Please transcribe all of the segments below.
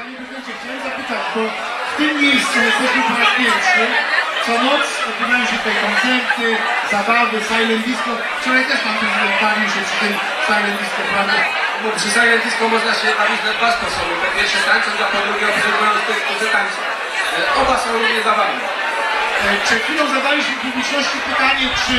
Panie prezydencie, chciałem zapytać, bo w tym miejscu jesteśmy po raz pierwszy. Co noc odbywają się tutaj koncerty, zabawy, silent disco. Wczoraj też pan prezydent bawił się przy tym silent disco, prawda? Bo przy Silent Disco można się bawić na dwa sposoby. Po pierwsze tańcząc, a po drugie obserwując tych, którzy tańczą. E, Oba są równie zabawne. E, Przed chwilą zadaliśmy publiczności pytanie, czy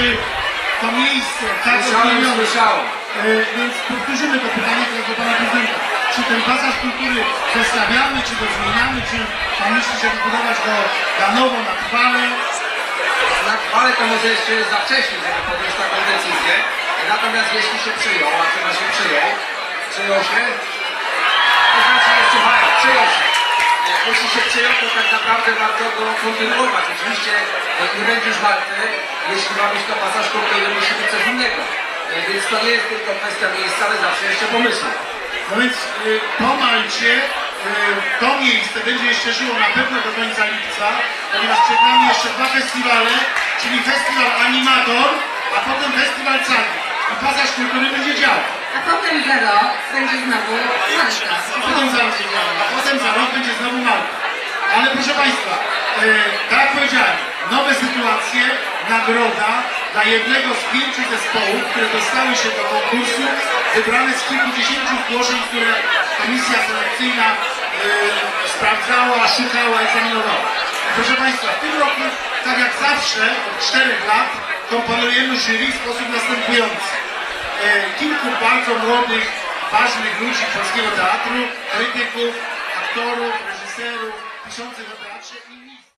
to miejsce tak Słyszałem, słyszałem. E, więc powtórzymy to pytanie teraz do pana prezydenta. Czy ten pasaż kultury zostawiamy, czy go zmieniamy, czy pan myśli, żeby budować go na nowo, na trwale? Na chwale to może jeszcze jest za wcześnie, żeby podjąć taką decyzję. Natomiast jeśli się przyjął, a chyba się przyjął, przyjął się, to znaczy, nie, słuchaj, przyjął się. Jeśli się przyjął, to tak naprawdę warto go kontynuować. Oczywiście e, nie będziesz warty, jeśli ma być to pasaż kultury, musi być coś innego. E, Więc to nie jest tylko kwestia miejsca, ale zawsze jeszcze pomysłu. No więc y, po Malcie y, to miejsce będzie jeszcze żyło na pewno do końca lipca, ponieważ przed nami jeszcze dwa festiwale, czyli festiwal Animator, a potem festiwal Cagi. I pasaż kultury będzie działał. A potem za rok będzie znowu Malta. A potem za, a potem za rok będzie znowu Malta. Ale proszę Państwa, e, tak jak powiedziałem, nowe sytuacje, nagroda dla jednego z pięciu zespołów, które dostały się do konkursu, wybrane z kilkudziesięciu zgłoszeń, które komisja selekcyjna e, sprawdzała, szukała, egzaminowała. Proszę Państwa, w tym roku, tak jak zawsze, od czterech lat, komponujemy jury w sposób następujący e, kilku bardzo młodych, ważnych ludzi polskiego teatru, krytyków, aktorów, reżyserów, piszących o teatrze i